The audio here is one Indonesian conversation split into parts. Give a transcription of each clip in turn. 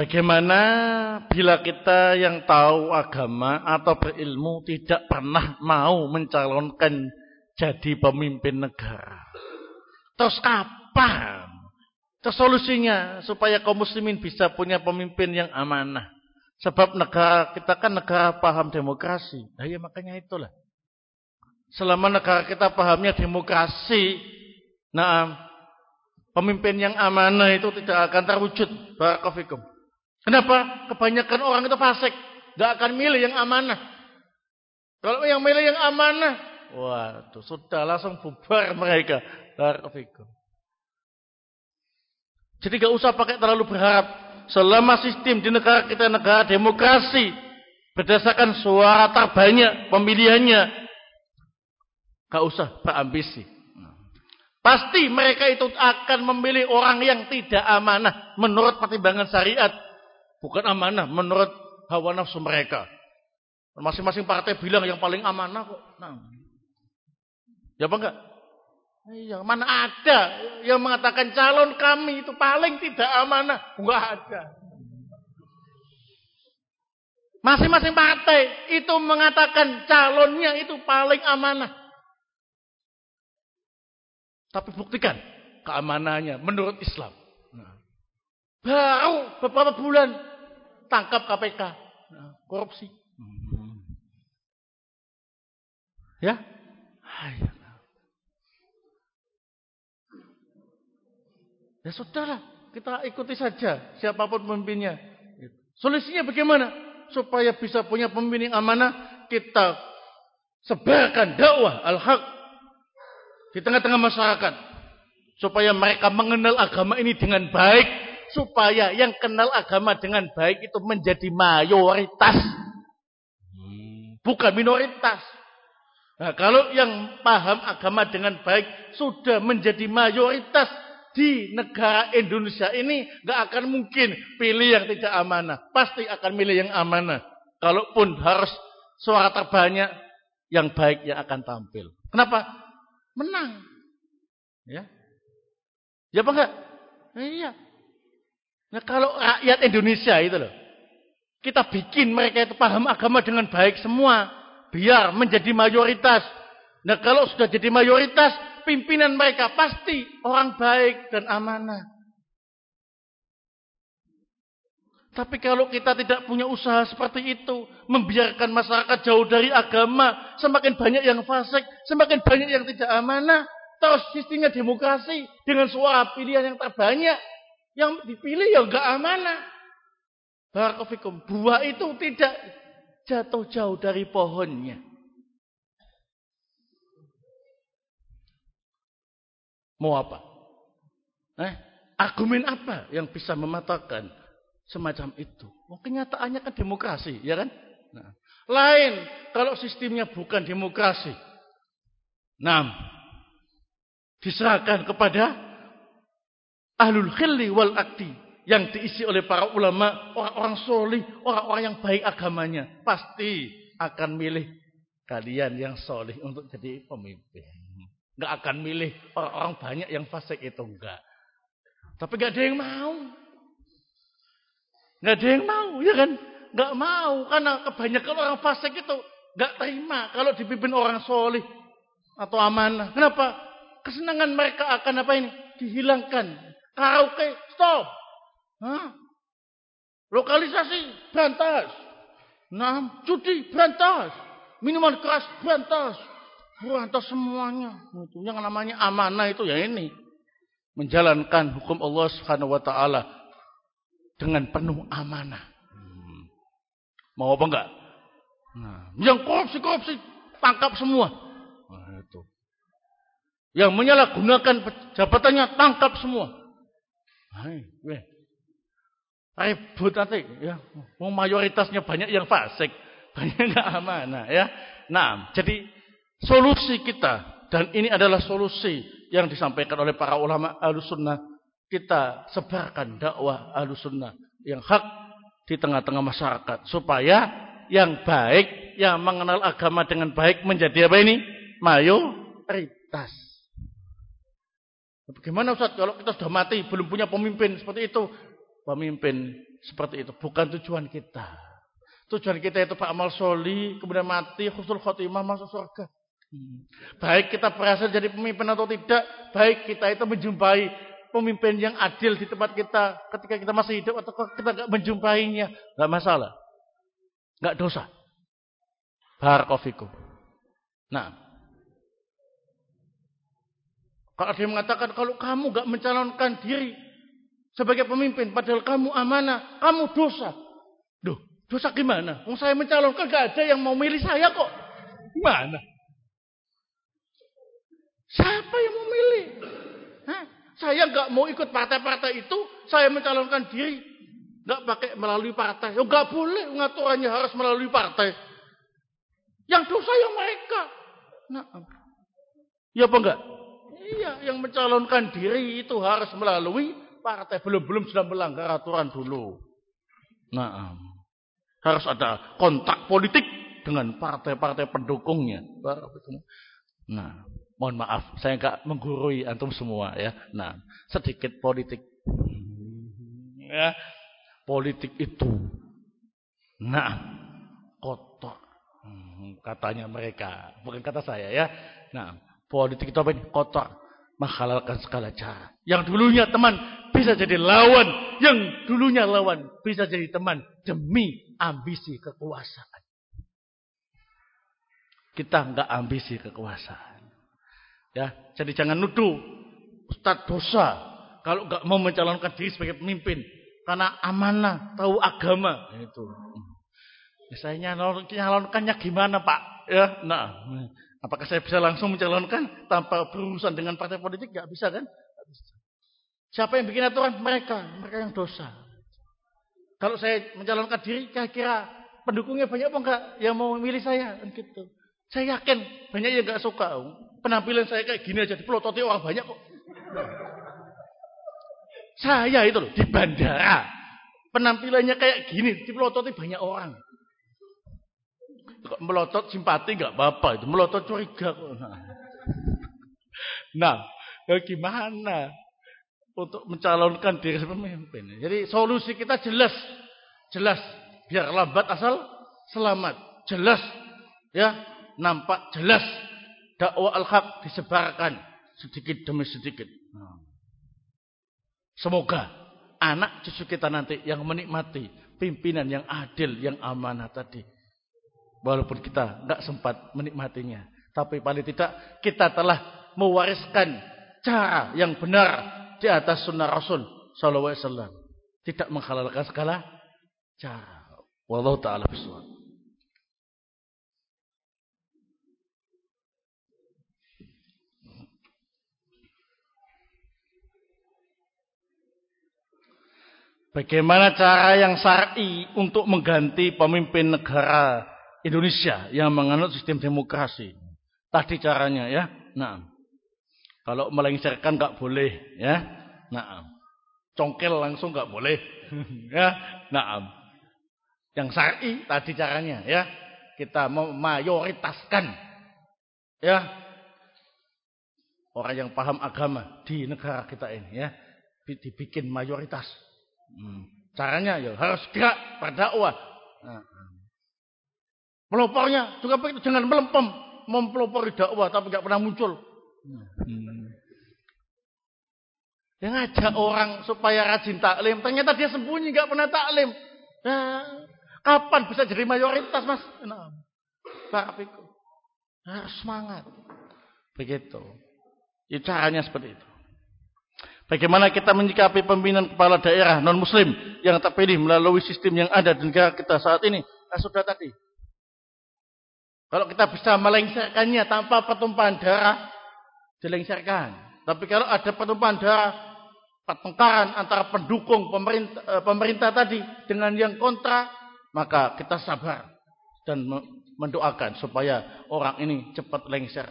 Bagaimana bila kita yang tahu agama atau berilmu tidak pernah mau mencalonkan jadi pemimpin negara? Terus kapan? Terus solusinya supaya kaum muslimin bisa punya pemimpin yang amanah. Sebab negara kita kan negara paham demokrasi. Nah ya makanya itulah. Selama negara kita pahamnya demokrasi, nah pemimpin yang amanah itu tidak akan terwujud. Barakofikum. Kenapa? Kebanyakan orang itu fasik. Tidak akan milih yang amanah. Kalau yang milih yang amanah, waduh sudah langsung bubar mereka. Barakofikum. Jadi gak usah pakai terlalu berharap selama sistem di negara kita negara demokrasi berdasarkan suara terbanyak pemilihannya gak usah berambisi pasti mereka itu akan memilih orang yang tidak amanah menurut pertimbangan syariat bukan amanah menurut hawa nafsu mereka masing-masing partai bilang yang paling amanah kok nah. ya apa enggak Iya, mana ada yang mengatakan calon kami itu paling tidak amanah? Enggak ada. Masing-masing partai itu mengatakan calonnya itu paling amanah. Tapi buktikan keamanannya menurut Islam. Nah. Baru beberapa bulan tangkap KPK. Nah, korupsi. Hmm. Ya? Ayo. Ya sudahlah, kita ikuti saja siapa pun pemimpinnya. Solusinya bagaimana? Supaya bisa punya pemimpin yang amanah, kita sebarkan dakwah al-haq di tengah-tengah masyarakat. Supaya mereka mengenal agama ini dengan baik. Supaya yang kenal agama dengan baik itu menjadi mayoritas. Bukan minoritas. Nah, kalau yang paham agama dengan baik sudah menjadi mayoritas di negara Indonesia ini gak akan mungkin pilih yang tidak amanah. Pasti akan milih yang amanah. Kalaupun harus suara terbanyak, yang baik yang akan tampil. Kenapa? Menang. Ya. Ya apa enggak? Iya. Nah kalau rakyat Indonesia itu loh. Kita bikin mereka itu paham agama dengan baik semua. Biar menjadi mayoritas. Nah kalau sudah jadi mayoritas, pimpinan mereka pasti orang baik dan amanah. Tapi kalau kita tidak punya usaha seperti itu, membiarkan masyarakat jauh dari agama, semakin banyak yang fasik, semakin banyak yang tidak amanah, terus sistemnya demokrasi dengan suara pilihan yang terbanyak, yang dipilih yang enggak amanah. Barakofikum, buah itu tidak jatuh jauh dari pohonnya. Mau apa? Eh, argumen apa yang bisa mematahkan semacam itu? Oh, kenyataannya kan demokrasi, ya kan? Nah, lain kalau sistemnya bukan demokrasi. Nah, diserahkan kepada ahlul khilli wal akti yang diisi oleh para ulama, orang-orang solih, orang-orang yang baik agamanya, pasti akan milih kalian yang solih untuk jadi pemimpin. Nggak akan milih orang-orang banyak yang fasik itu enggak. Tapi nggak ada yang mau. Nggak ada yang mau, ya kan? Nggak mau karena kebanyakan orang fasik itu nggak terima kalau dipimpin orang solih atau amanah. Kenapa? Kesenangan mereka akan apa ini? Dihilangkan. Karaoke, stop. Hah? Lokalisasi, berantas. Nah, judi, berantas. Minuman keras, berantas. Berantas semuanya. Yang namanya amanah itu ya ini. Menjalankan hukum Allah Subhanahu wa taala dengan penuh amanah. Hmm. Mau apa enggak? Nah, yang korupsi-korupsi tangkap semua. Nah, itu. Yang menyalahgunakan jabatannya tangkap semua. Hai, weh. Ribut nanti ya. Mau mayoritasnya banyak yang fasik, banyak enggak amanah ya. Nah, jadi Solusi kita dan ini adalah solusi yang disampaikan oleh para ulama Ahlussunnah. Kita sebarkan dakwah Ahlussunnah yang hak di tengah-tengah masyarakat supaya yang baik, yang mengenal agama dengan baik menjadi apa ini? Mayoritas. Bagaimana Ustaz kalau kita sudah mati belum punya pemimpin seperti itu? Pemimpin seperti itu. Bukan tujuan kita. Tujuan kita itu Pak amal soli, kemudian mati, khusul khotimah, masuk surga. Baik kita berhasil jadi pemimpin atau tidak, baik kita itu menjumpai pemimpin yang adil di tempat kita ketika kita masih hidup atau kita nggak menjumpainya, nggak masalah, nggak dosa. Barakofikum. Nah, kalau dia mengatakan kalau kamu nggak mencalonkan diri sebagai pemimpin, padahal kamu amanah, kamu dosa. Duh, dosa gimana? Mau saya mencalonkan gak ada yang mau milih saya kok. Gimana? Siapa yang mau milih? Saya nggak mau ikut partai-partai itu, saya mencalonkan diri. Nggak pakai melalui partai. Oh, nggak boleh ngaturannya harus melalui partai. Yang dosa yang mereka. Nah, ya apa enggak? Iya, yang mencalonkan diri itu harus melalui partai belum-belum sudah melanggar aturan dulu. Nah, harus ada kontak politik dengan partai-partai pendukungnya. Nah, mohon maaf, saya nggak menggurui antum semua ya. Nah, sedikit politik. Ya, politik itu. Nah, kotor. Hmm, katanya mereka, bukan kata saya ya. Nah, politik itu apa ini? Kotor menghalalkan segala cara. Yang dulunya teman bisa jadi lawan, yang dulunya lawan bisa jadi teman demi ambisi kekuasaan. Kita enggak ambisi kekuasaan. Ya, jadi jangan nuduh Ustadz dosa kalau enggak mau mencalonkan diri sebagai pemimpin karena amanah, tahu agama itu. Ya, saya nyalonkannya gimana, Pak? Ya, nah, Apakah saya bisa langsung mencalonkan tanpa berurusan dengan partai politik? Gak bisa kan? Gak bisa. Siapa yang bikin aturan? Mereka. Mereka yang dosa. Kalau saya mencalonkan diri, kira-kira pendukungnya banyak apa enggak yang mau memilih saya? Gitu. Saya yakin banyak yang gak suka. Penampilan saya kayak gini aja dipelototi orang banyak kok. Saya itu loh di bandara. Penampilannya kayak gini dipelototi banyak orang melotot simpati nggak apa-apa itu, melotot curiga. Nah, ya gimana untuk mencalonkan diri pemimpin? Jadi solusi kita jelas, jelas. Biar lambat asal selamat, jelas. Ya, nampak jelas. Dakwah al-haq disebarkan sedikit demi sedikit. Nah. Semoga anak cucu kita nanti yang menikmati pimpinan yang adil, yang amanah tadi Walaupun kita nggak sempat menikmatinya. Tapi paling tidak kita telah mewariskan cara yang benar di atas sunnah Rasul Sallallahu Alaihi Wasallam. Tidak menghalalkan segala cara. Wallahu ta'ala bisawab. Bagaimana cara yang syar'i untuk mengganti pemimpin negara Indonesia yang menganut sistem demokrasi. Tadi caranya ya. Nah, kalau melengsarkan nggak boleh ya. Nah, congkel langsung nggak boleh ya. Nah, yang syar'i tadi caranya ya. Kita memayoritaskan ya orang yang paham agama di negara kita ini ya dibikin mayoritas. Hmm. Caranya ya harus gerak berdakwah. Nah, Pelopornya juga jangan melempem, mempelopori dakwah tapi nggak pernah muncul. Hmm. Yang ngajak orang supaya rajin taklim, ternyata dia sembunyi nggak pernah taklim. Nah, kapan bisa jadi mayoritas mas? Nah, Barafiku. Harus semangat. Begitu. Ya, caranya seperti itu. Bagaimana kita menyikapi pembinaan kepala daerah non-muslim yang terpilih melalui sistem yang ada di negara kita saat ini? Nah, sudah tadi. Kalau kita bisa melengsarkannya tanpa pertumpahan darah, dilengsarkan. Tapi kalau ada pertumpahan darah, pertengkaran antara pendukung pemerintah, eh, pemerintah tadi dengan yang kontra, maka kita sabar dan mendoakan supaya orang ini cepat lengser.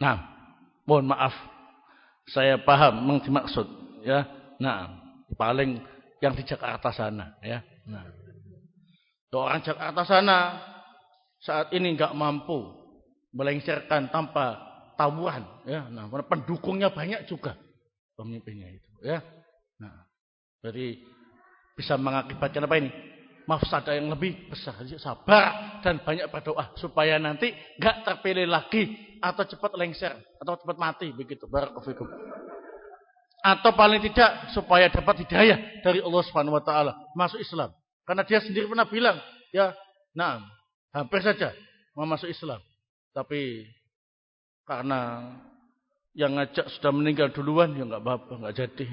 Nah, mohon maaf, saya paham yang dimaksud, ya. Nah, paling yang di Jakarta sana, ya. Nah. Orang Jakarta sana saat ini nggak mampu melengsarkan tanpa tabuhan ya nah pendukungnya banyak juga pemimpinnya itu ya Nah, jadi bisa mengakibatkan apa ini? Mafsada yang lebih besar. Jadi sabar dan banyak berdoa supaya nanti nggak terpilih lagi atau cepat lengser atau cepat mati begitu. Barakallahu Atau paling tidak supaya dapat hidayah dari Allah Subhanahu wa taala masuk Islam. Karena dia sendiri pernah bilang, ya, nah, hampir saja mau masuk Islam. Tapi karena yang ngajak sudah meninggal duluan ya nggak apa-apa, nggak jadi.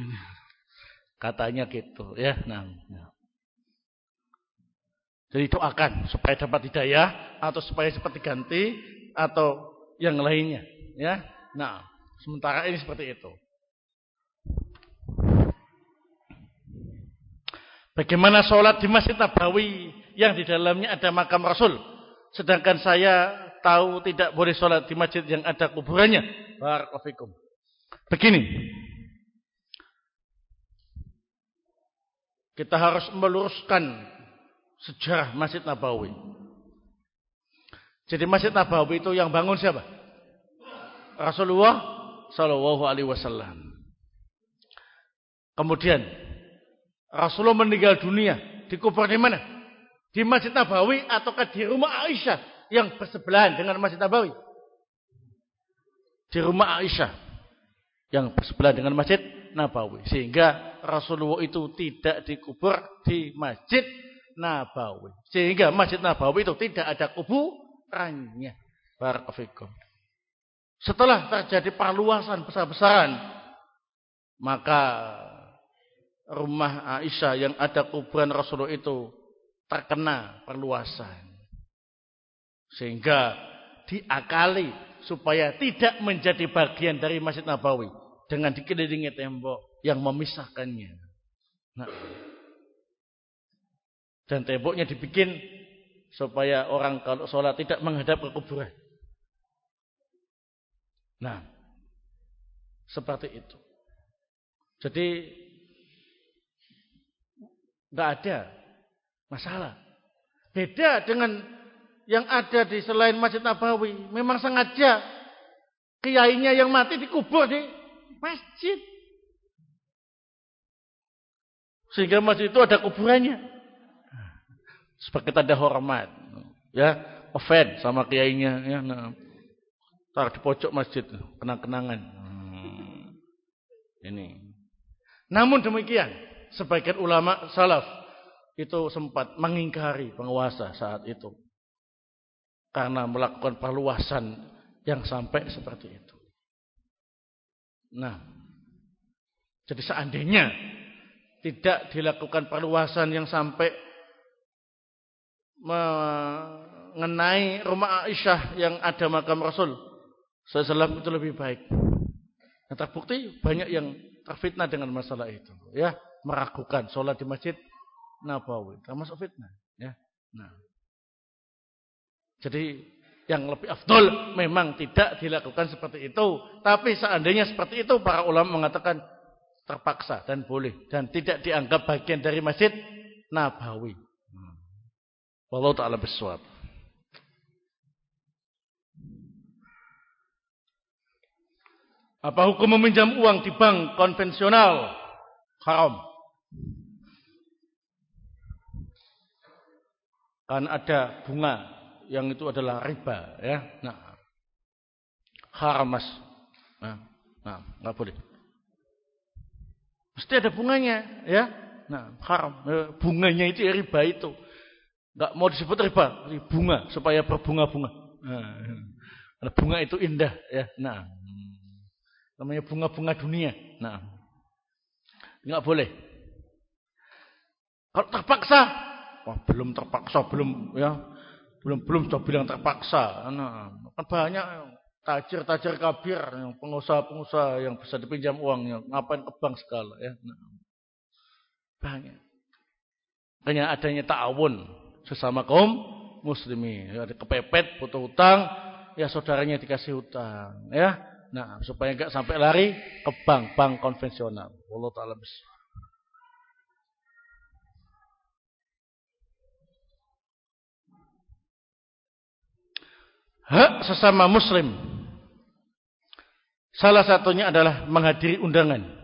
Katanya gitu ya. Nah, ya. Jadi doakan supaya dapat hidayah atau supaya cepat diganti atau yang lainnya ya. Nah, sementara ini seperti itu. Bagaimana sholat di Masjid Nabawi yang di dalamnya ada makam Rasul. Sedangkan saya tahu tidak boleh sholat di masjid yang ada kuburannya. Barakallahu Begini, Kita harus meluruskan sejarah Masjid Nabawi. Jadi Masjid Nabawi itu yang bangun siapa? Rasulullah Shallallahu Alaihi Wasallam. Kemudian Rasulullah meninggal dunia dikubur di mana? Di Masjid Nabawi ataukah di rumah Aisyah yang bersebelahan dengan Masjid Nabawi? Di rumah Aisyah yang bersebelahan dengan Masjid Nabawi. Sehingga Rasulullah itu tidak dikubur di Masjid Nabawi. Sehingga Masjid Nabawi itu tidak ada kuburannya. Barakallahu Setelah terjadi perluasan besar-besaran, maka rumah Aisyah yang ada kuburan Rasulullah itu terkena perluasan. Sehingga diakali supaya tidak menjadi bagian dari Masjid Nabawi dengan dikelilingi tembok yang memisahkannya. Nah, dan temboknya dibikin supaya orang kalau sholat tidak menghadap ke kuburan. Nah, seperti itu. Jadi nggak ada masalah. Beda dengan yang ada di selain Masjid Nabawi. Memang sengaja kiainya yang mati dikubur di masjid. Sehingga masjid itu ada kuburannya. Sebagai tanda hormat. Ya, offend sama kiainya. Ya, nah. Taruh di pojok masjid. Kenang-kenangan. Hmm. Ini. Namun demikian. Sebagian ulama salaf. Itu sempat mengingkari penguasa saat itu. Karena melakukan perluasan yang sampai seperti itu. Nah, jadi seandainya tidak dilakukan perluasan yang sampai mengenai rumah Aisyah yang ada makam Rasul SAW itu lebih baik. Yang terbukti banyak yang terfitnah dengan masalah itu, ya, meragukan sholat di masjid Nabawi, termasuk fitnah, ya. Nah, jadi yang lebih afdol memang tidak dilakukan seperti itu. Tapi seandainya seperti itu para ulama mengatakan terpaksa dan boleh dan tidak dianggap bagian dari Masjid Nabawi. Wallahu taala bisawab. Apa hukum meminjam uang di bank konvensional? Haram. Kan ada bunga yang itu adalah riba ya. Nah. Haram Mas. Nah, nah, enggak boleh. Mesti ada bunganya ya. Nah, haram. Eh, bunganya itu ya riba itu. Enggak mau disebut riba, bunga supaya berbunga-bunga. Nah, bunga itu indah ya. Nah, namanya bunga-bunga dunia. Nah, enggak boleh. Kalau terpaksa, wah belum terpaksa, belum ya. Belum belum sudah bilang terpaksa. Nah, kan banyak tajir-tajir kabir, pengusaha-pengusaha yang bisa dipinjam uangnya, ngapain ke bank segala ya. Nah, banyak. Hanya adanya ta'awun sesama kaum muslimi. Ya, ada kepepet, butuh utang, ya saudaranya dikasih utang, ya. Nah, supaya enggak sampai lari ke bank, bank konvensional. Allah taala besar. hak sesama muslim. Salah satunya adalah menghadiri undangan.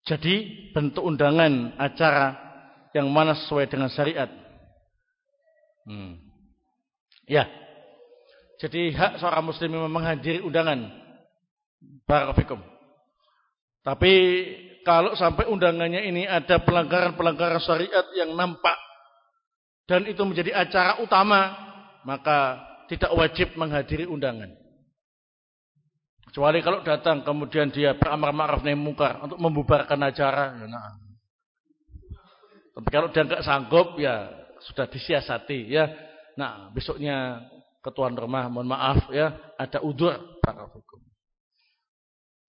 jadi bentuk undangan acara yang mana sesuai dengan syariat. Hmm. Ya. Jadi hak seorang muslim memang menghadiri undangan. Barakallahu Tapi kalau sampai undangannya ini ada pelanggaran-pelanggaran syariat yang nampak dan itu menjadi acara utama, maka tidak wajib menghadiri undangan. Kecuali kalau datang kemudian dia beramar ma'ruf nahi mungkar untuk membubarkan acara, ya nah. Tapi kalau dia nggak sanggup ya sudah disiasati ya. Nah, besoknya ketuan rumah mohon maaf ya, ada udur hukum.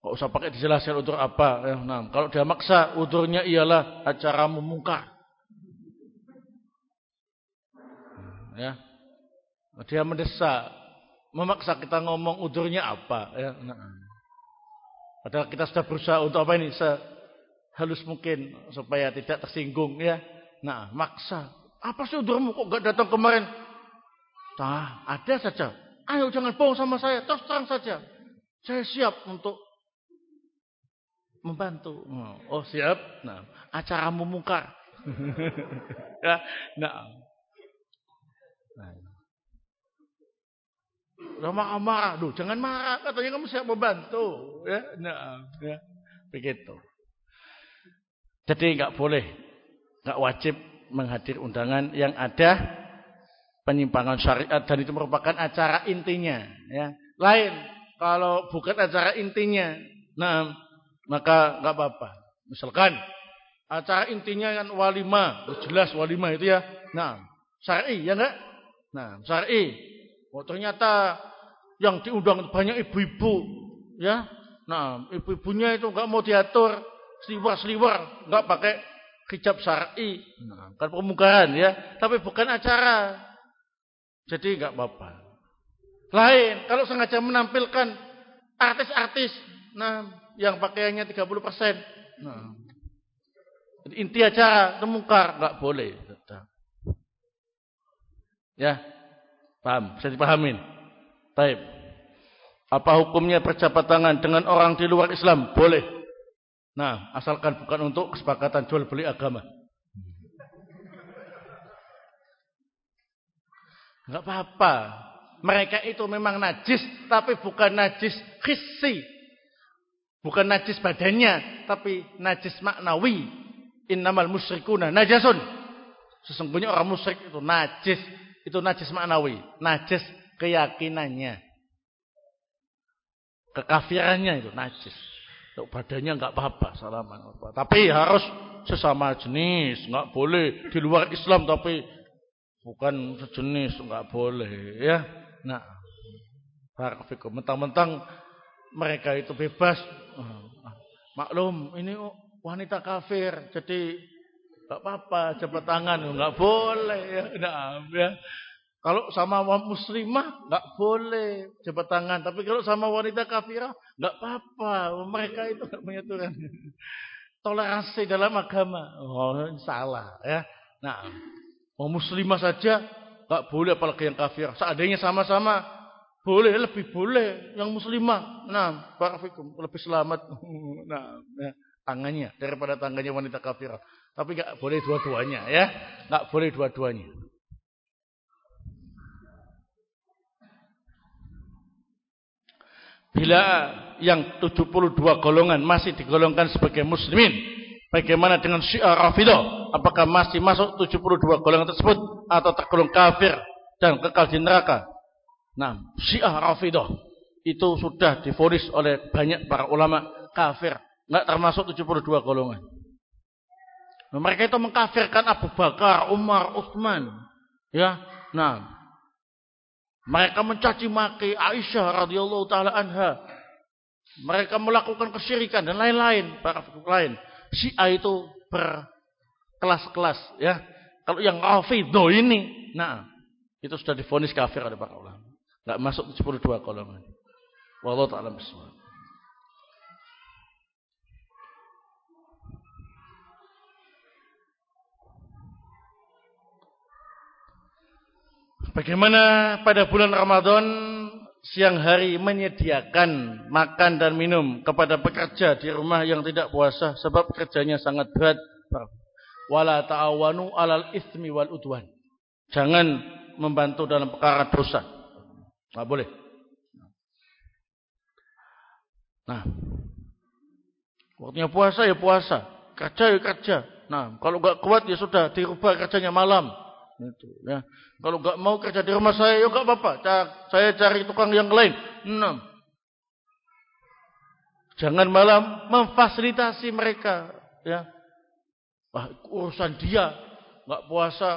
Kok usah pakai dijelaskan udur apa ya. Nah, kalau dia maksa udurnya ialah acara memungkar. Ya. Dia mendesak memaksa kita ngomong udurnya apa ya nah. padahal kita sudah berusaha untuk apa ini sehalus mungkin supaya tidak tersinggung ya nah maksa apa sih udurmu kok gak datang kemarin Nah, ada saja. Ayo jangan bohong sama saya. Terus terang saja. Saya siap untuk membantu. Oh siap. Nah, acara memungkar. ya, nah. nah. Lama marah, Duh, jangan marah. Katanya kamu siap membantu. Ya, nah, ya. Begitu. Jadi nggak boleh, nggak wajib menghadir undangan yang ada penyimpangan syariat dan itu merupakan acara intinya. Ya. Lain kalau bukan acara intinya, nah maka nggak apa-apa. Misalkan acara intinya kan walima, jelas walima itu ya. Nah, syar'i ya enggak? Nah, syar'i. Oh, ternyata yang diundang banyak ibu-ibu, ya. Nah, ibu-ibunya itu enggak mau diatur, seliwar-seliwar, enggak pakai hijab syar'i. Nah, kan pemugaran ya, tapi bukan acara. Jadi enggak apa-apa. Lain, kalau sengaja menampilkan artis-artis, nah, yang pakaiannya 30%. Nah, inti acara temungkar enggak boleh. Ya, paham? Bisa dipahamin? Taib. Apa hukumnya berjabat tangan dengan orang di luar Islam? Boleh. Nah, asalkan bukan untuk kesepakatan jual beli agama. Enggak apa-apa. Mereka itu memang najis, tapi bukan najis hissi. Bukan najis badannya, tapi najis maknawi. Innamal musyrikuna najasun. Sesungguhnya orang musyrik itu najis. Itu najis maknawi. Najis keyakinannya. Kekafirannya itu najis. Untuk badannya enggak apa-apa, salaman apa. Tapi harus sesama jenis, enggak boleh di luar Islam tapi bukan sejenis, enggak boleh ya. Nah, barakallahu mentang-mentang mereka itu bebas. Maklum, ini wanita kafir, jadi enggak apa-apa, jabat tangan enggak boleh ya. Nah, ya. Kalau sama muslimah nggak boleh jabat tangan, tapi kalau sama wanita kafirah nggak apa-apa. Mereka itu nggak punya. Toleransi dalam agama. Oh, salah ya. Nah, mau muslimah saja nggak boleh apalagi yang kafir. Seandainya sama-sama boleh lebih boleh yang muslimah. Nah, barakallahu lebih selamat. Nah, ya, tangannya daripada tangannya wanita kafirah. Tapi nggak boleh dua-duanya ya. Nggak boleh dua-duanya. Bila yang 72 golongan masih digolongkan sebagai muslimin, bagaimana dengan Syiah Rafidah? Apakah masih masuk 72 golongan tersebut atau tergolong kafir dan kekal di neraka? Nah, Syiah Rafidah itu sudah difonis oleh banyak para ulama kafir, enggak termasuk 72 golongan. Nah, mereka itu mengkafirkan Abu Bakar, Umar, Utsman. Ya. Nah, mereka mencaci maki Aisyah radhiyallahu taala anha. Mereka melakukan kesyirikan dan lain-lain, para fakir lain. Syiah itu berkelas-kelas ya. Kalau yang Rafidho ini, nah, itu sudah difonis kafir oleh para ulama. Enggak masuk 72 golongan. Wallahu taala bismillah. Bagaimana pada bulan Ramadan siang hari menyediakan makan dan minum kepada pekerja di rumah yang tidak puasa sebab kerjanya sangat berat. Wala ta'awanu alal ismi wal udwan. Jangan membantu dalam perkara dosa. Enggak boleh. Nah, waktunya puasa ya puasa, kerja ya kerja. Nah, kalau enggak kuat ya sudah dirubah kerjanya malam. Itu, ya. Kalau enggak mau kerja di rumah saya, ya enggak apa-apa. Saya cari tukang yang lain. Enam. Jangan malam memfasilitasi mereka, ya. Wah, urusan dia, enggak puasa,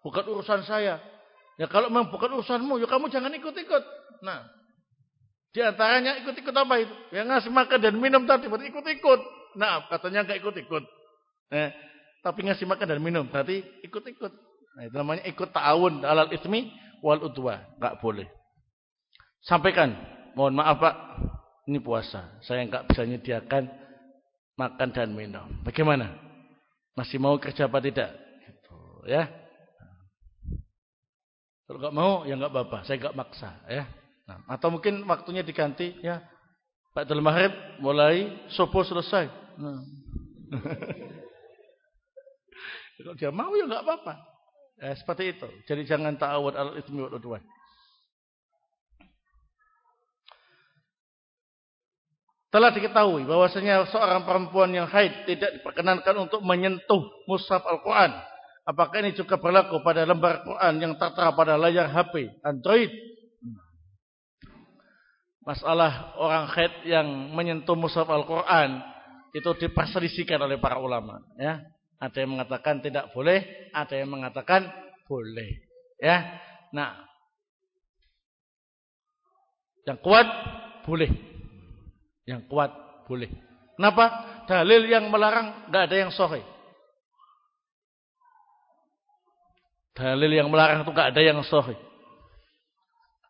bukan urusan saya. Ya kalau memang bukan urusanmu, ya kamu jangan ikut-ikut. Nah, di antaranya ikut-ikut apa itu? Yang ngasih makan dan minum tadi berarti ikut-ikut. Nah, katanya enggak ikut-ikut. Eh, tapi ngasih makan dan minum berarti ikut-ikut. Nah, itu namanya ikut ta'awun alal ismi wal udwa. Enggak boleh. Sampaikan, mohon maaf Pak, ini puasa. Saya enggak bisa menyediakan makan dan minum. Bagaimana? Masih mau kerja apa tidak? Gitu, ya. Kalau enggak mau, ya enggak apa-apa. Saya enggak maksa, ya. Nah, atau mungkin waktunya diganti, ya. Pak Dalam Maghrib mulai subuh selesai. Nah. Kalau dia mau ya enggak apa-apa. Eh, seperti itu. Jadi jangan ta'awud al-itsmi wal udwan. Telah diketahui bahwasanya seorang perempuan yang haid tidak diperkenankan untuk menyentuh mushaf Al-Quran. Apakah ini juga berlaku pada lembar Quran yang tertera pada layar HP Android? Masalah orang haid yang menyentuh mushaf Al-Quran itu diperselisihkan oleh para ulama. Ya, ada yang mengatakan tidak boleh, ada yang mengatakan boleh. Ya. Nah, yang kuat boleh. Yang kuat boleh. Kenapa? Dalil yang melarang nggak ada yang sahih. Dalil yang melarang itu nggak ada yang sahih.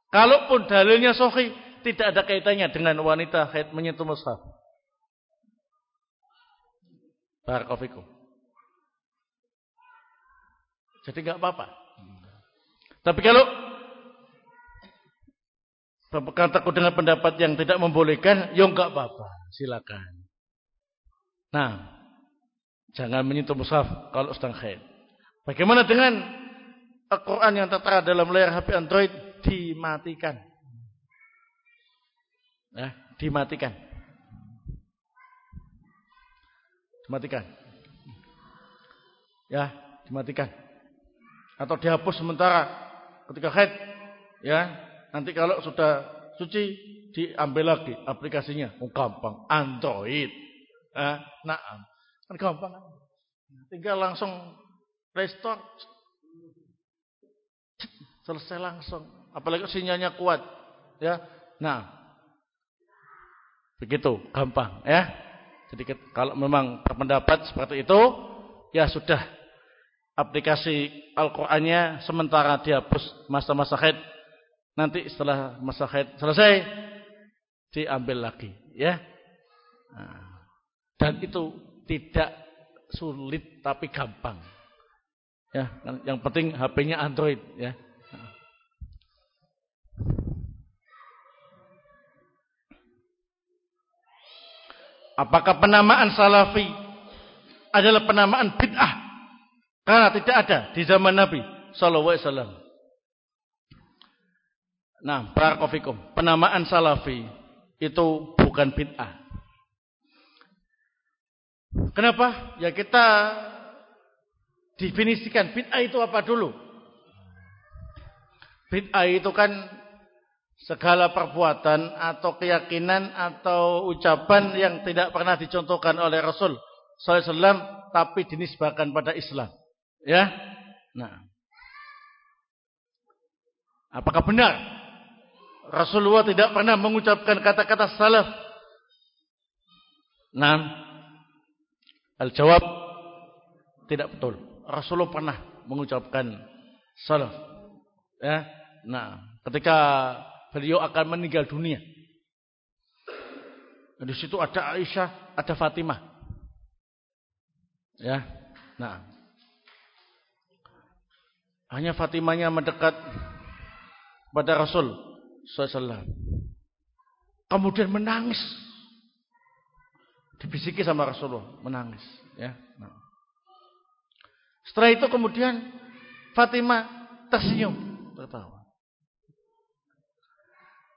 Kalaupun dalilnya sahih, tidak ada kaitannya dengan wanita haid menyentuh mushaf. Barakallahu jadi nggak apa-apa. Tapi kalau kataku dengan pendapat yang tidak membolehkan, ya nggak apa-apa, silakan. Nah, jangan menyentuh mushaf kalau sedang haid. Bagaimana dengan Al-Quran yang tertera dalam layar HP Android dimatikan? Ya, dimatikan. Dimatikan. Ya, dimatikan atau dihapus sementara ketika haid ya. Nanti kalau sudah suci diambil lagi aplikasinya. Oh, gampang. Android. Eh, nah kan gampang tinggal langsung restore selesai langsung. Apalagi sinyalnya kuat ya. Nah. Begitu. Gampang ya. Jadi kalau memang berpendapat seperti itu ya sudah aplikasi Al-Qur'annya sementara dihapus masa-masa haid. Nanti setelah masa haid selesai diambil lagi, ya. Nah, dan itu tidak sulit tapi gampang. Ya, yang penting HP-nya Android, ya. Apakah penamaan salafi adalah penamaan bid'ah karena tidak ada di zaman Nabi sallallahu alaihi wasallam. Nah, barakofikum, penamaan salafi itu bukan bid'ah. Kenapa? Ya kita definisikan bid'ah itu apa dulu? Bid'ah itu kan segala perbuatan atau keyakinan atau ucapan yang tidak pernah dicontohkan oleh Rasul SAW tapi dinisbahkan pada Islam. Ya. Nah. Apakah benar Rasulullah tidak pernah mengucapkan kata-kata salaf? Nah. Al-jawab tidak betul. Rasulullah pernah mengucapkan salaf. Ya. Nah, ketika beliau akan meninggal dunia. Di situ ada Aisyah, ada Fatimah. Ya. Nah, hanya Fatimahnya mendekat pada Rasul SAW. Kemudian menangis. Dibisiki sama Rasulullah, menangis. Ya. Nah. Setelah itu kemudian Fatimah tersenyum, tertawa.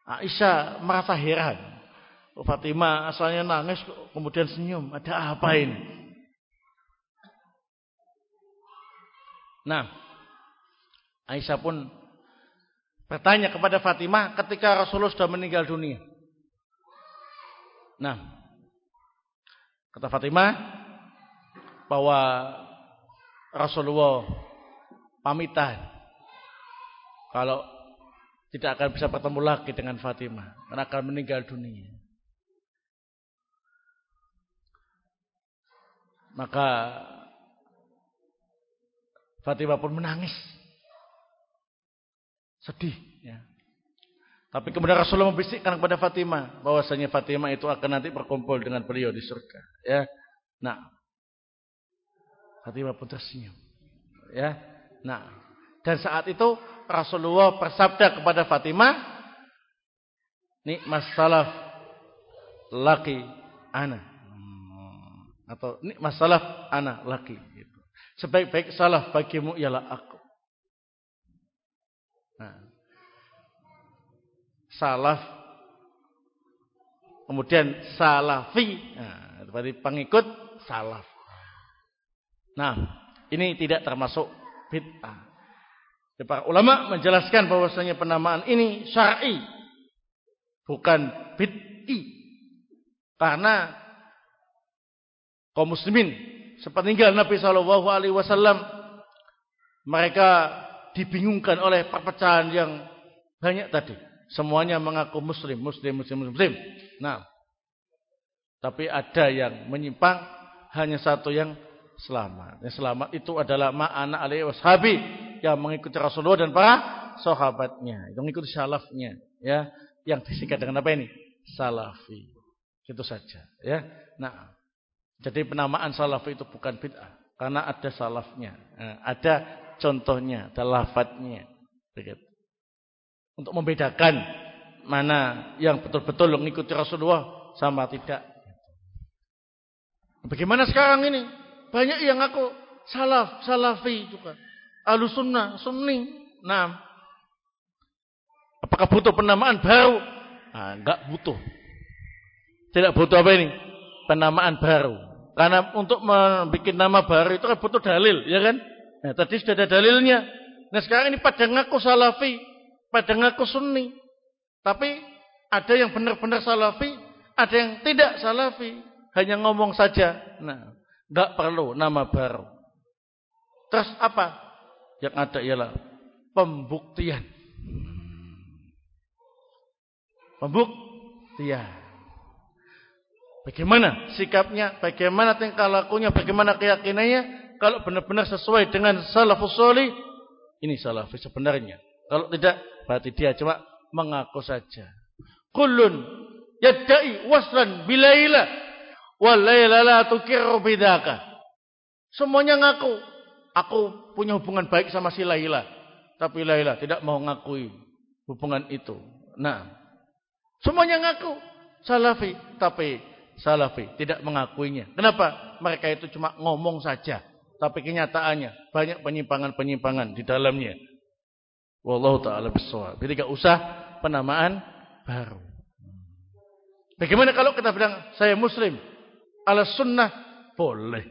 Aisyah merasa heran. Oh, Fatimah asalnya nangis kemudian senyum. Ada apa ini? Nah, Aisyah pun bertanya kepada Fatimah ketika Rasulullah sudah meninggal dunia. Nah, kata Fatimah bahwa Rasulullah pamitan kalau tidak akan bisa bertemu lagi dengan Fatimah karena akan meninggal dunia. Maka Fatimah pun menangis. Sedih. Ya. Tapi kemudian Rasulullah membisikkan kepada Fatimah. bahwasanya Fatimah itu akan nanti berkumpul dengan beliau di surga. Ya. Nah. Fatimah pun tersenyum. Ya. Nah. Dan saat itu Rasulullah bersabda kepada Fatimah. Ini masalah laki anak. Hmm. Atau ini masalah anak laki. Sebaik-baik salah bagimu ialah aku. Nah. Salaf. Kemudian salafi. Nah, berarti pengikut salaf. Nah, ini tidak termasuk bid'ah. Para ulama menjelaskan bahwasanya penamaan ini syar'i. Bukan bid'i. Karena kaum muslimin sepeninggal Nabi Shallallahu Alaihi Wasallam mereka dibingungkan oleh perpecahan yang banyak tadi. Semuanya mengaku Muslim, Muslim, Muslim, Muslim. Nah, tapi ada yang menyimpang, hanya satu yang selamat. Yang selamat itu adalah ma'ana alaihi washabi yang mengikuti Rasulullah dan para sahabatnya. Itu mengikuti salafnya, ya. Yang disingkat dengan apa ini? Salafi. Itu saja, ya. Nah, jadi penamaan salaf itu bukan bid'ah. Karena ada salafnya. Eh, ada contohnya, ada lafadznya. Untuk membedakan mana yang betul-betul mengikuti Rasulullah sama tidak. Bagaimana sekarang ini? Banyak yang aku salaf, salafi juga. Alusunnah, sunni. Nah, apakah butuh penamaan baru? Nah, enggak butuh. Tidak butuh apa ini? Penamaan baru. Karena untuk membuat nama baru itu kan butuh dalil, ya kan? Nah, tadi sudah ada dalilnya. Nah, sekarang ini pada ngaku salafi, pada ngaku sunni. Tapi ada yang benar-benar salafi, ada yang tidak salafi, hanya ngomong saja. Nah, enggak perlu nama baru. Terus apa? Yang ada ialah pembuktian. Pembuktian. Bagaimana sikapnya, bagaimana tingkah lakunya, bagaimana keyakinannya. Kalau benar-benar sesuai dengan salafus solih, ini salafi sebenarnya. Kalau tidak, berarti dia cuma mengaku saja. Kullun yadda'i waslan bilaila walaila la tukirru bidaka. Semuanya ngaku. Aku punya hubungan baik sama si Laila. Tapi Laila tidak mau ngakui hubungan itu. Nah, semuanya ngaku salafi. Tapi salafi, tidak mengakuinya. Kenapa? Mereka itu cuma ngomong saja, tapi kenyataannya banyak penyimpangan-penyimpangan di dalamnya. Wallahu taala bisawab. Jadi enggak usah penamaan baru. Bagaimana kalau kita bilang saya muslim ala sunnah boleh.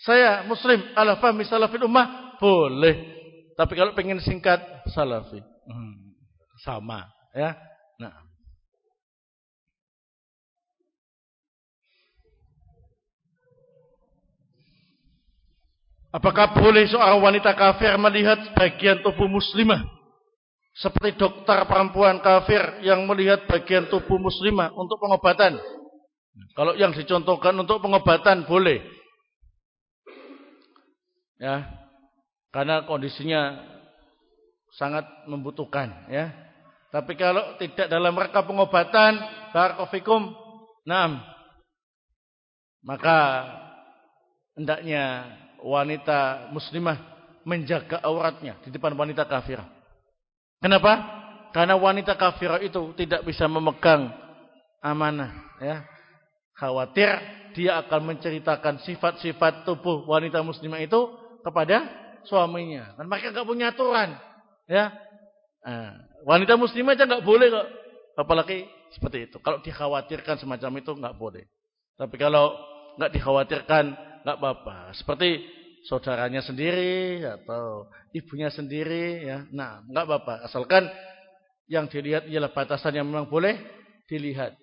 Saya muslim ala fahmi salafil ummah boleh. Tapi kalau pengen singkat salafi hmm, sama ya. Nah. Apakah boleh seorang wanita kafir melihat bagian tubuh muslimah? Seperti dokter perempuan kafir yang melihat bagian tubuh muslimah untuk pengobatan. Kalau yang dicontohkan untuk pengobatan boleh. Ya. Karena kondisinya sangat membutuhkan, ya. Tapi kalau tidak dalam rangka pengobatan, barakofikum, enam, maka hendaknya wanita muslimah menjaga auratnya di depan wanita kafirah. Kenapa? Karena wanita kafirah itu tidak bisa memegang amanah, ya. Khawatir dia akan menceritakan sifat-sifat tubuh wanita muslimah itu kepada suaminya. Dan mereka nggak punya aturan, ya. Nah, wanita muslimah aja nggak boleh kok, apalagi seperti itu. Kalau dikhawatirkan semacam itu nggak boleh. Tapi kalau nggak dikhawatirkan nggak apa-apa. Seperti saudaranya sendiri atau ibunya sendiri ya. Nah, nggak apa-apa asalkan yang dilihat ialah batasan yang memang boleh dilihat.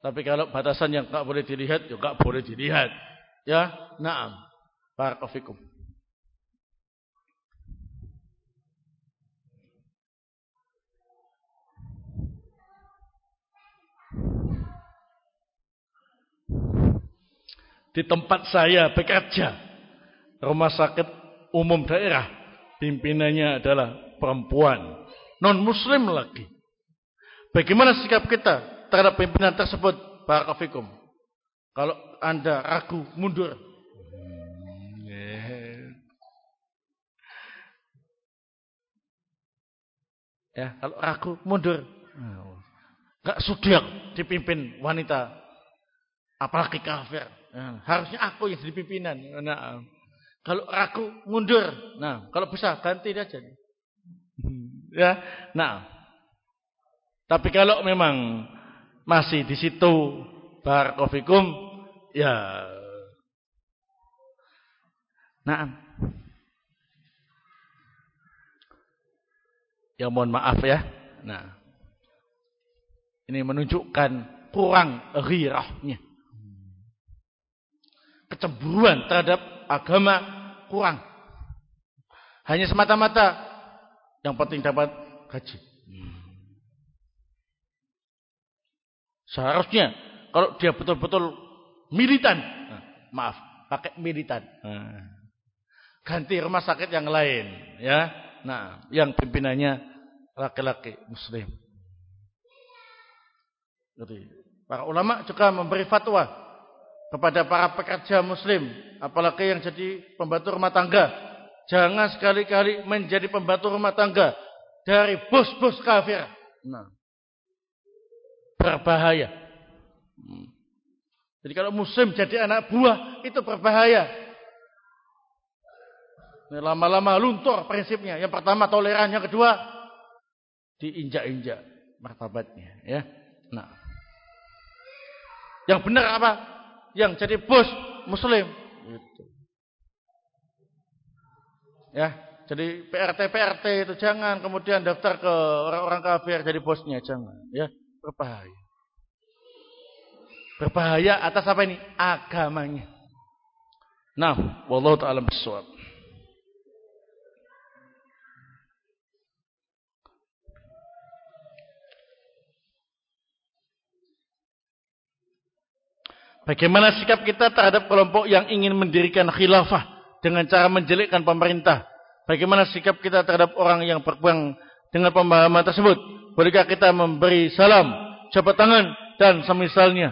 Tapi kalau batasan yang nggak boleh dilihat juga ya boleh dilihat. Ya, na'am. Barakallahu Di tempat saya bekerja, rumah sakit umum daerah, pimpinannya adalah perempuan, non muslim lagi. Bagaimana sikap kita terhadap pimpinan tersebut? Barakallahu Kalau Anda ragu, mundur. Ya, kalau ragu, mundur. Gak sudah dipimpin wanita. Apalagi kafir. Ya, harusnya aku yang jadi pimpinan. Nah, kalau ragu, mundur. Nah, kalau bisa ganti aja. Ya, nah. Tapi kalau memang masih di situ barakofikum, ya. Nah. Ya mohon maaf ya. Nah. Ini menunjukkan kurang ghirahnya kecemburuan terhadap agama kurang. Hanya semata-mata yang penting dapat gaji. Seharusnya kalau dia betul-betul militan, nah, maaf, pakai militan. Nah, ganti rumah sakit yang lain, ya. Nah, yang pimpinannya laki-laki muslim. Jadi, para ulama juga memberi fatwa kepada para pekerja muslim, apalagi yang jadi pembantu rumah tangga. Jangan sekali-kali menjadi pembantu rumah tangga dari bos-bos kafir. Nah, berbahaya. Hmm. Jadi kalau muslim jadi anak buah itu berbahaya. Lama-lama luntur prinsipnya. Yang pertama toleran, yang kedua diinjak-injak martabatnya. Ya, nah, yang benar apa? Yang jadi bos muslim. Gitu. Ya, jadi PRT PRT itu jangan kemudian daftar ke orang-orang kafir jadi bosnya jangan, ya berbahaya. Berbahaya atas apa ini? Agamanya. Nah, wallahu taala bisawab. Bagaimana sikap kita terhadap kelompok yang ingin mendirikan khilafah dengan cara menjelekkan pemerintah? Bagaimana sikap kita terhadap orang yang berpegang dengan pemahaman tersebut? Bolehkah kita memberi salam, jabat tangan dan semisalnya?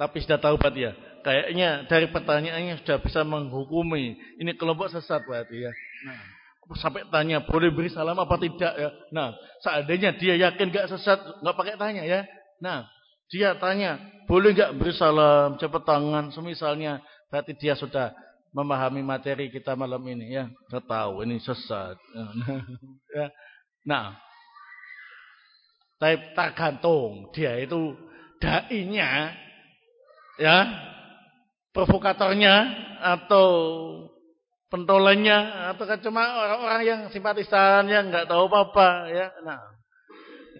Tapi sudah tahu Pak ya. Kayaknya dari pertanyaannya sudah bisa menghukumi ini kelompok sesat berarti ya. Nah sampai tanya boleh beri salam apa tidak ya. Nah, seandainya dia yakin gak sesat, nggak pakai tanya ya. Nah, dia tanya boleh gak beri salam, cepat tangan, semisalnya berarti dia sudah memahami materi kita malam ini ya. Sudah tahu ini sesat. ya. Nah, tapi tergantung dia itu dai-nya ya, provokatornya atau pentolannya atau cuma orang-orang yang simpatisan yang nggak tahu apa-apa ya. Nah,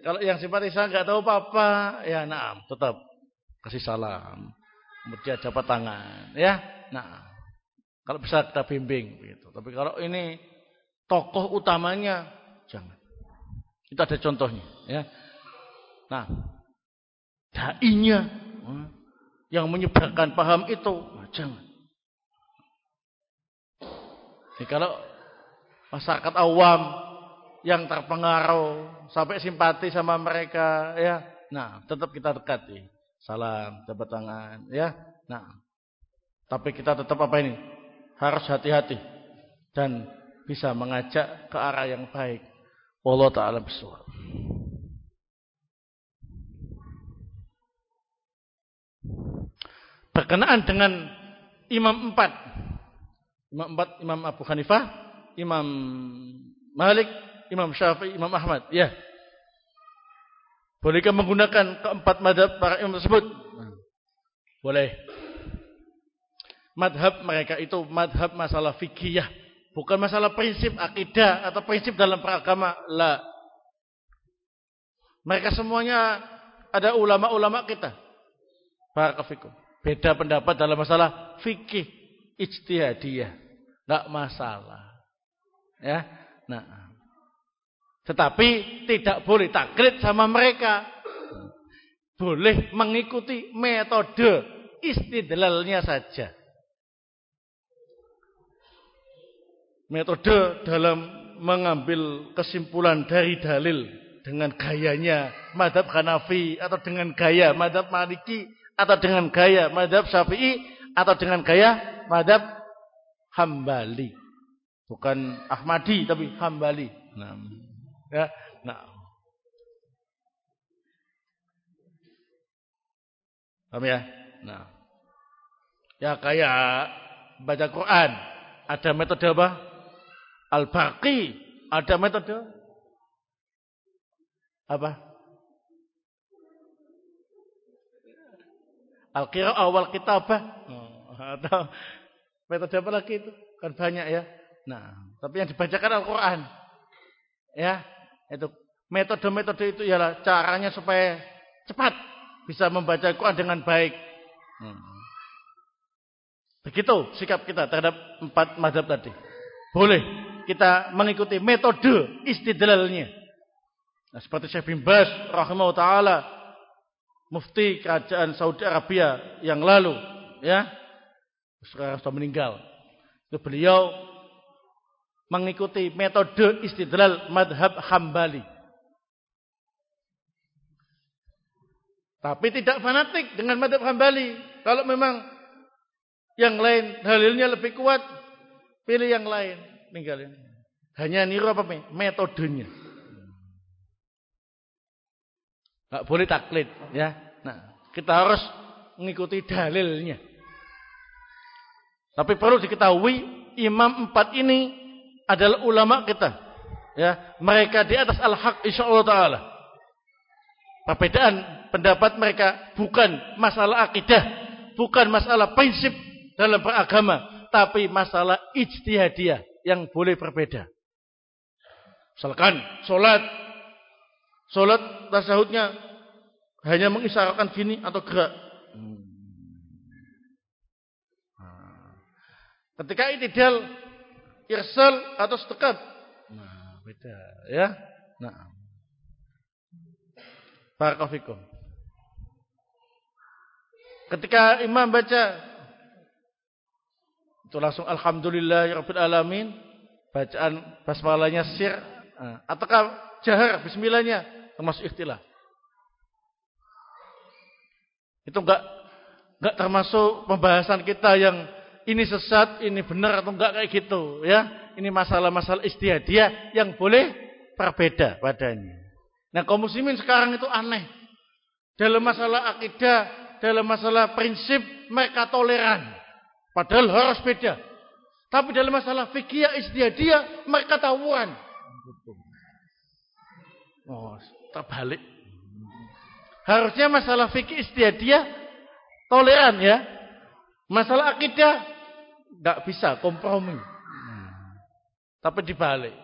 kalau yang simpatisan nggak tahu apa-apa ya nah tetap kasih salam. Kemudian jabat tangan ya. Nah, kalau bisa kita bimbing gitu. Tapi kalau ini tokoh utamanya jangan. Kita ada contohnya ya. Nah, dai-nya hmm, yang menyebarkan paham itu nah, jangan. Jadi kalau masyarakat awam yang terpengaruh sampai simpati sama mereka ya, nah tetap kita dekati. Salam, jabat tangan ya. Nah, tapi kita tetap apa ini? Harus hati-hati dan bisa mengajak ke arah yang baik. Allah taala bersuara. Berkenaan dengan imam empat. Imam empat, Imam Abu Hanifah, Imam Malik, Imam Syafi'i, Imam Ahmad. Ya. Bolehkah menggunakan keempat madhab para imam tersebut? Boleh. Madhab mereka itu madhab masalah fikih, Bukan masalah prinsip akidah atau prinsip dalam beragama. La. Mereka semuanya ada ulama-ulama kita. Barakallahu Beda pendapat dalam masalah fikih ijtihadiyah. Enggak masalah. Ya. Nah. Tetapi tidak boleh taklid sama mereka. Boleh mengikuti metode istidlalnya saja. Metode dalam mengambil kesimpulan dari dalil dengan gayanya madhab Hanafi atau dengan gaya madhab Maliki atau dengan gaya madhab Syafi'i atau dengan gaya madhab Hambali. Bukan Ahmadi tapi Hambali. Nah, ya, nah. Paham ya? Nah. Ya kayak baca Quran, ada metode apa? Al-Baqi, ada metode apa? Al-qira'ah awal kitabah. Oh, atau metode apa lagi itu? Kan banyak ya. Nah, tapi yang dibacakan Al-Qur'an. Ya, itu metode-metode itu ialah caranya supaya cepat bisa membaca Al-Qur'an dengan baik. Hmm. Begitu sikap kita terhadap empat madhab tadi. Boleh kita mengikuti metode istidlalnya. Nah, seperti Syekh bin Bas rahimahullah taala mufti kerajaan Saudi Arabia yang lalu, ya, sekarang sudah meninggal. Itu beliau mengikuti metode istidlal madhab Hambali. Tapi tidak fanatik dengan madhab Hambali. Kalau memang yang lain dalilnya lebih kuat, pilih yang lain, tinggalin. Hanya niru apa metodenya. Gak boleh taklid, ya. Nah, kita harus mengikuti dalilnya. Tapi perlu diketahui imam empat ini adalah ulama kita. Ya, mereka di atas al-haq insyaallah taala. Perbedaan pendapat mereka bukan masalah akidah, bukan masalah prinsip dalam beragama, tapi masalah ijtihadiyah yang boleh berbeda. Misalkan salat salat tasahudnya hanya mengisyaratkan gini atau gerak. Nah. Ketika itidal irsal atau setekat. Nah, beda ya. Nah. Barakallahu Ketika imam baca itu langsung alhamdulillahirabbil alamin bacaan basmalahnya sir nah, ataukah jahar bismillahnya termasuk ikhtilaf. Itu enggak enggak termasuk pembahasan kita yang ini sesat, ini benar atau enggak kayak gitu, ya. Ini masalah-masalah istihadiyah yang boleh berbeda padanya. Nah, kaum muslimin sekarang itu aneh. Dalam masalah akidah, dalam masalah prinsip mereka toleran. Padahal harus beda. Tapi dalam masalah fikih istihadiyah mereka tawuran. Oh, terbalik. Harusnya masalah fikih istiadia toleran ya. Masalah akidah nggak bisa kompromi. Tapi dibalik.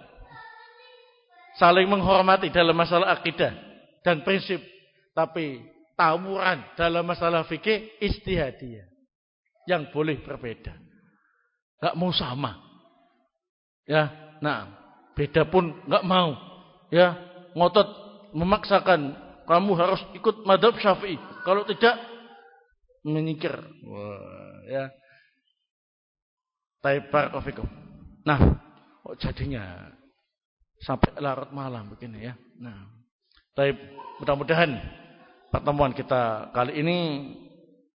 Saling menghormati dalam masalah akidah dan prinsip. Tapi tawuran dalam masalah fikih istihadiyah. Yang boleh berbeda. Gak mau sama. Ya, nah, beda pun gak mau. Ya, ngotot memaksakan kamu harus ikut madhab syafi'i. Kalau tidak, menyingkir. Wah, ya. Taipar kofikum. Nah, kok jadinya sampai larut malam begini ya. Nah, taib mudah-mudahan pertemuan kita kali ini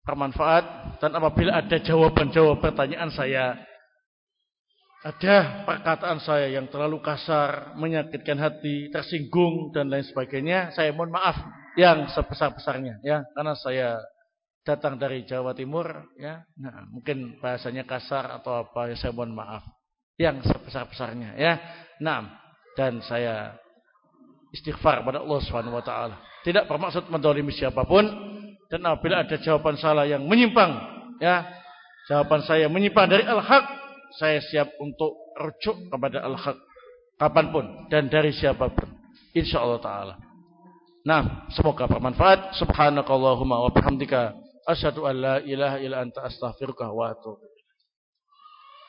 bermanfaat dan apabila ada jawaban-jawaban pertanyaan saya ada perkataan saya yang terlalu kasar, menyakitkan hati, tersinggung dan lain sebagainya, saya mohon maaf yang sebesar-besarnya ya, karena saya datang dari Jawa Timur ya. Nah, mungkin bahasanya kasar atau apa, ya saya mohon maaf yang sebesar-besarnya ya. Nah, dan saya istighfar pada Allah Subhanahu wa taala. Tidak bermaksud mendolimi siapa pun dan apabila ada jawaban salah yang menyimpang ya, jawaban saya menyimpang dari al-haq saya siap untuk rujuk kepada al-haq kapan pun dan dari siapa pun insyaallah taala nah semoga bermanfaat subhanakallahumma wa bihamdika أشهد أن لا إله إلا أنت أستغفرك وأتوب